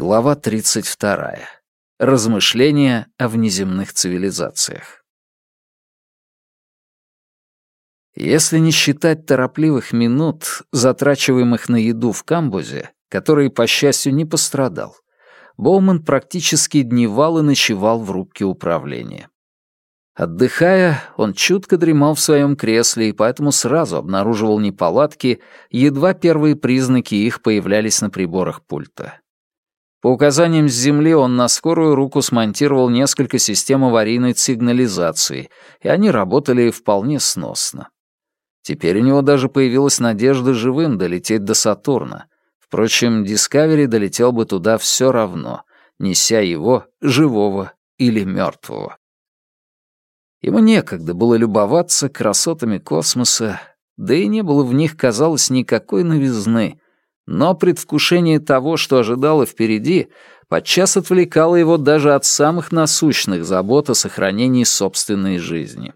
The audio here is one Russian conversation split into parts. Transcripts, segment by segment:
Глава 32. Размышления о внеземных цивилизациях. Если не считать торопливых минут, затрачиваемых на еду в камбузе, который, по счастью, не пострадал, Боуман практически дневал и ночевал в рубке управления. Отдыхая, он чутко дремал в своем кресле и поэтому сразу обнаруживал неполадки, едва первые признаки их появлялись на приборах пульта. По указаниям с Земли он на скорую руку смонтировал несколько систем аварийной сигнализации, и они работали вполне сносно. Теперь у него даже появилась надежда живым долететь до Сатурна. Впрочем, Дискавери долетел бы туда все равно, неся его, живого или мертвого. Ему некогда было любоваться красотами космоса, да и не было в них, казалось, никакой новизны. Но предвкушение того, что ожидало впереди, подчас отвлекало его даже от самых насущных забот о сохранении собственной жизни.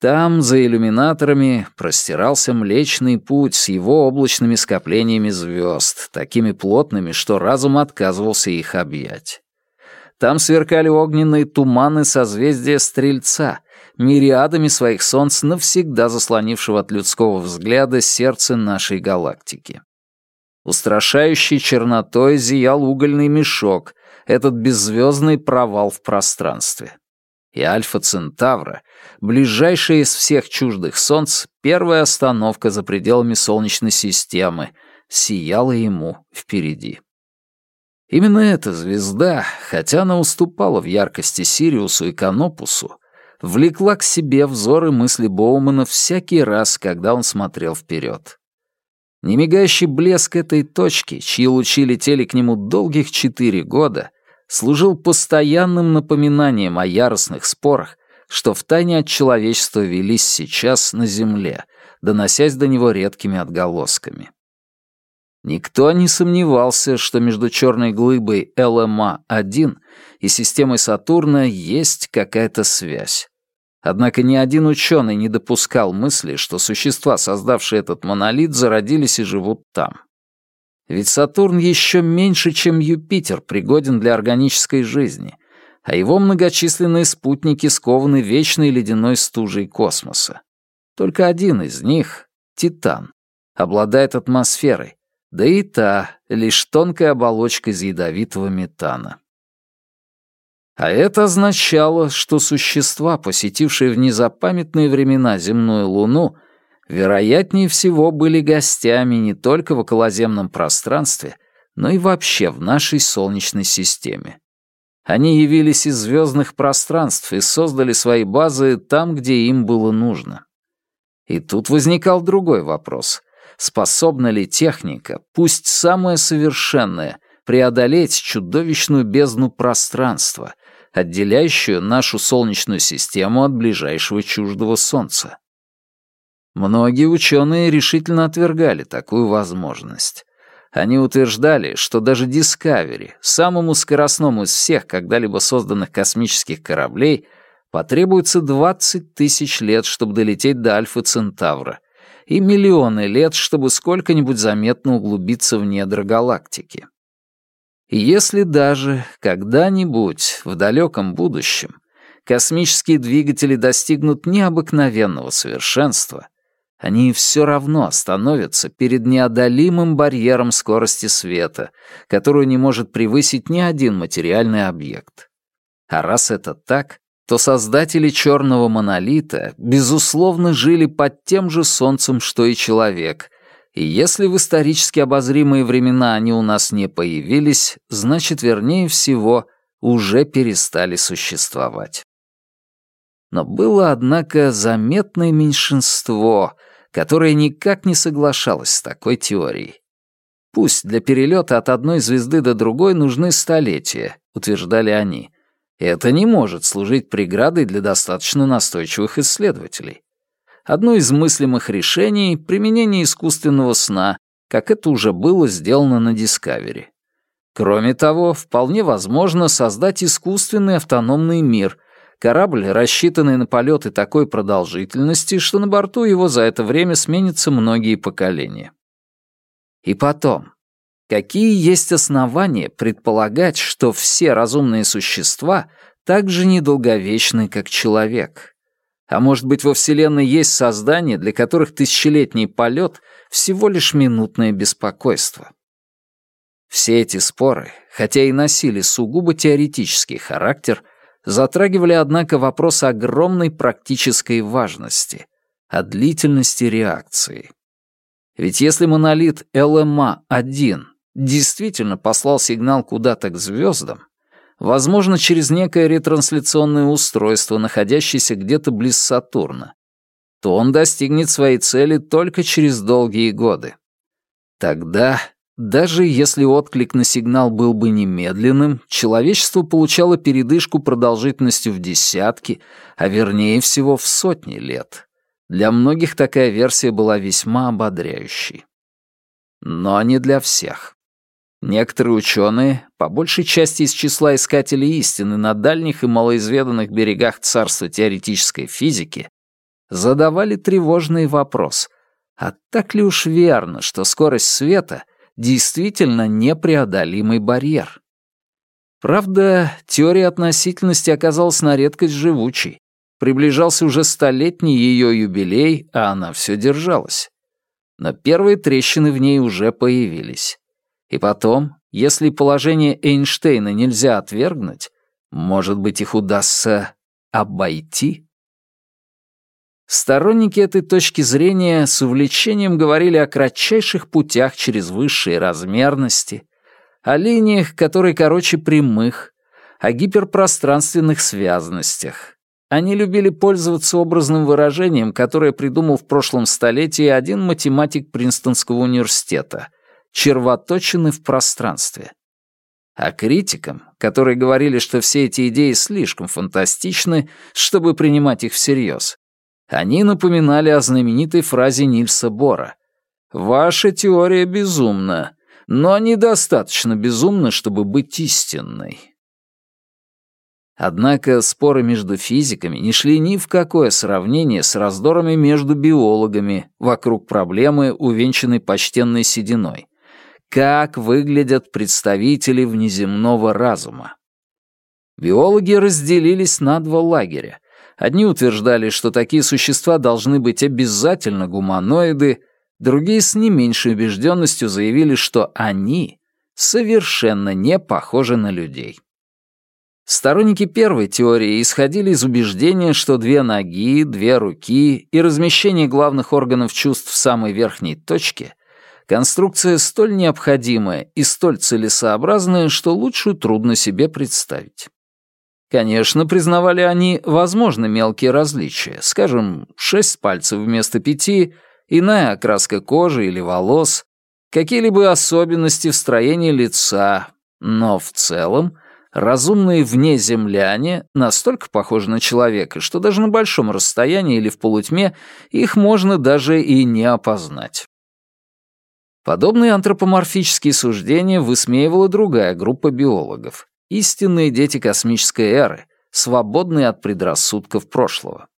Там, за иллюминаторами, простирался Млечный Путь с его облачными скоплениями звезд, такими плотными, что разум отказывался их объять. Там сверкали огненные туманы созвездия Стрельца, мириадами своих солнц, навсегда заслонившего от людского взгляда сердце нашей галактики. Устрашающей чернотой зиял угольный мешок, этот беззвездный провал в пространстве. И Альфа Центавра, ближайшая из всех чуждых солнц, первая остановка за пределами Солнечной системы, сияла ему впереди. Именно эта звезда, хотя она уступала в яркости Сириусу и Канопусу, влекла к себе взоры мысли Боумана всякий раз, когда он смотрел вперед. Немигающий блеск этой точки, чьи лучи летели к нему долгих четыре года, служил постоянным напоминанием о яростных спорах, что втайне от человечества велись сейчас на Земле, доносясь до него редкими отголосками. Никто не сомневался, что между черной глыбой ЛМА-1 и системой Сатурна есть какая-то связь. Однако ни один ученый не допускал мысли, что существа, создавшие этот монолит, зародились и живут там. Ведь Сатурн еще меньше, чем Юпитер, пригоден для органической жизни, а его многочисленные спутники скованы вечной ледяной стужей космоса. Только один из них, Титан, обладает атмосферой, да и та лишь тонкая оболочка из ядовитого метана. А это означало, что существа, посетившие в незапамятные времена земную Луну, вероятнее всего были гостями не только в околоземном пространстве, но и вообще в нашей Солнечной системе. Они явились из звездных пространств и создали свои базы там, где им было нужно. И тут возникал другой вопрос способна ли техника, пусть самая совершенная, преодолеть чудовищную бездну пространства, отделяющую нашу Солнечную систему от ближайшего чуждого Солнца. Многие ученые решительно отвергали такую возможность. Они утверждали, что даже Discovery, самому скоростному из всех когда-либо созданных космических кораблей, потребуется 20 тысяч лет, чтобы долететь до Альфа Центавра — и миллионы лет, чтобы сколько-нибудь заметно углубиться в недра галактики. Если даже когда-нибудь в далеком будущем космические двигатели достигнут необыкновенного совершенства, они все равно остановятся перед неодолимым барьером скорости света, которую не может превысить ни один материальный объект. А раз это так, то создатели черного монолита, безусловно, жили под тем же солнцем, что и человек, и если в исторически обозримые времена они у нас не появились, значит, вернее всего, уже перестали существовать. Но было, однако, заметное меньшинство, которое никак не соглашалось с такой теорией. Пусть для перелета от одной звезды до другой нужны столетия, утверждали они, это не может служить преградой для достаточно настойчивых исследователей. Одно из мыслимых решений — применение искусственного сна, как это уже было сделано на Дискавери. Кроме того, вполне возможно создать искусственный автономный мир, корабль, рассчитанный на полеты такой продолжительности, что на борту его за это время сменятся многие поколения. И потом, какие есть основания предполагать, что все разумные существа так же недолговечны, как человек. А может быть, во Вселенной есть создания, для которых тысячелетний полет — всего лишь минутное беспокойство. Все эти споры, хотя и носили сугубо теоретический характер, затрагивали, однако, вопрос огромной практической важности, о длительности реакции. Ведь если монолит ЛМА-1 действительно послал сигнал куда-то к звездам, возможно, через некое ретрансляционное устройство, находящееся где-то близ Сатурна, то он достигнет своей цели только через долгие годы. Тогда, даже если отклик на сигнал был бы немедленным, человечество получало передышку продолжительностью в десятки, а вернее всего в сотни лет. Для многих такая версия была весьма ободряющей. Но не для всех. Некоторые ученые, по большей части из числа искателей истины на дальних и малоизведанных берегах царства теоретической физики, задавали тревожный вопрос, а так ли уж верно, что скорость света действительно непреодолимый барьер? Правда, теория относительности оказалась на редкость живучей. Приближался уже столетний ее юбилей, а она все держалась. Но первые трещины в ней уже появились. И потом, если положение Эйнштейна нельзя отвергнуть, может быть, их удастся обойти? Сторонники этой точки зрения с увлечением говорили о кратчайших путях через высшие размерности, о линиях, которые короче прямых, о гиперпространственных связностях. Они любили пользоваться образным выражением, которое придумал в прошлом столетии один математик Принстонского университета — червоточины в пространстве. А критикам, которые говорили, что все эти идеи слишком фантастичны, чтобы принимать их всерьез, они напоминали о знаменитой фразе Нильса Бора «Ваша теория безумна, но недостаточно безумна, чтобы быть истинной». Однако споры между физиками не шли ни в какое сравнение с раздорами между биологами вокруг проблемы, увенчанной почтенной сединой как выглядят представители внеземного разума. Биологи разделились на два лагеря. Одни утверждали, что такие существа должны быть обязательно гуманоиды, другие с не меньшей убежденностью заявили, что они совершенно не похожи на людей. Сторонники первой теории исходили из убеждения, что две ноги, две руки и размещение главных органов чувств в самой верхней точке Конструкция столь необходимая и столь целесообразная, что лучшую трудно себе представить. Конечно, признавали они, возможно, мелкие различия, скажем, шесть пальцев вместо пяти, иная окраска кожи или волос, какие-либо особенности в строении лица, но в целом разумные внеземляне настолько похожи на человека, что даже на большом расстоянии или в полутьме их можно даже и не опознать. Подобные антропоморфические суждения высмеивала другая группа биологов — истинные дети космической эры, свободные от предрассудков прошлого.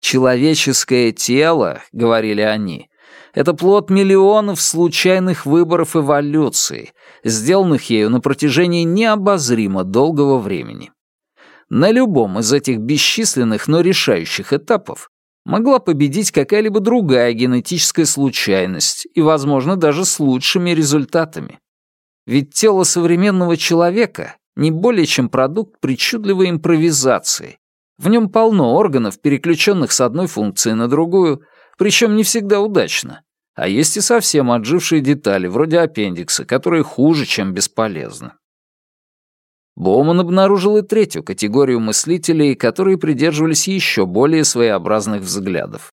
«Человеческое тело», — говорили они, — это плод миллионов случайных выборов эволюции, сделанных ею на протяжении необозримо долгого времени. На любом из этих бесчисленных, но решающих этапов могла победить какая-либо другая генетическая случайность и, возможно, даже с лучшими результатами. Ведь тело современного человека не более чем продукт причудливой импровизации. В нем полно органов, переключенных с одной функции на другую, причем не всегда удачно. А есть и совсем отжившие детали, вроде аппендикса, которые хуже, чем бесполезны. Боуман обнаружил и третью категорию мыслителей, которые придерживались еще более своеобразных взглядов.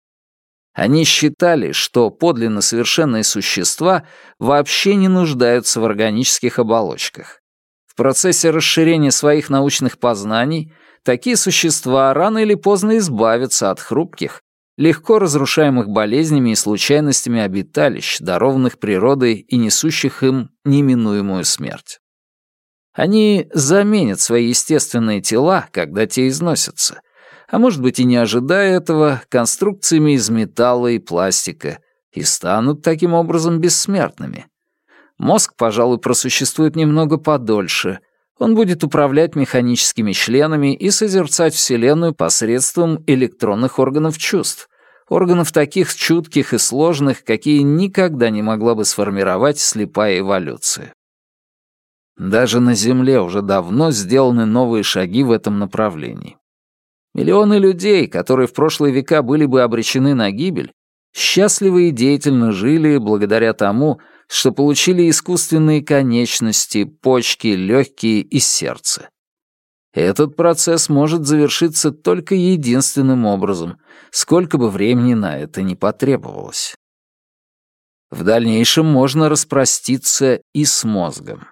Они считали, что подлинно совершенные существа вообще не нуждаются в органических оболочках. В процессе расширения своих научных познаний такие существа рано или поздно избавятся от хрупких, легко разрушаемых болезнями и случайностями обиталищ, дарованных природой и несущих им неминуемую смерть. Они заменят свои естественные тела, когда те износятся, а может быть и не ожидая этого, конструкциями из металла и пластика, и станут таким образом бессмертными. Мозг, пожалуй, просуществует немного подольше. Он будет управлять механическими членами и созерцать Вселенную посредством электронных органов чувств, органов таких чутких и сложных, какие никогда не могла бы сформировать слепая эволюция. Даже на Земле уже давно сделаны новые шаги в этом направлении. Миллионы людей, которые в прошлые века были бы обречены на гибель, счастливо и деятельно жили благодаря тому, что получили искусственные конечности, почки, легкие и сердце. Этот процесс может завершиться только единственным образом, сколько бы времени на это ни потребовалось. В дальнейшем можно распроститься и с мозгом.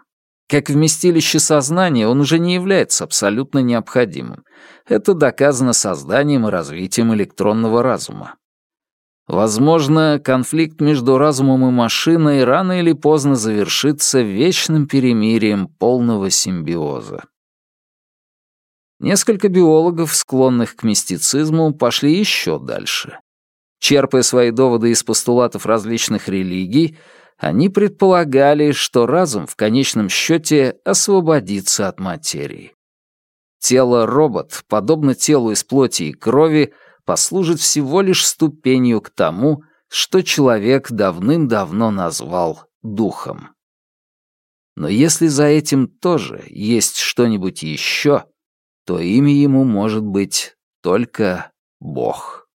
Как вместилище сознания он уже не является абсолютно необходимым. Это доказано созданием и развитием электронного разума. Возможно, конфликт между разумом и машиной рано или поздно завершится вечным перемирием полного симбиоза. Несколько биологов, склонных к мистицизму, пошли еще дальше. Черпая свои доводы из постулатов различных религий, они предполагали, что разум в конечном счете освободится от материи. Тело-робот, подобно телу из плоти и крови, послужит всего лишь ступенью к тому, что человек давным-давно назвал духом. Но если за этим тоже есть что-нибудь еще, то имя ему может быть только Бог.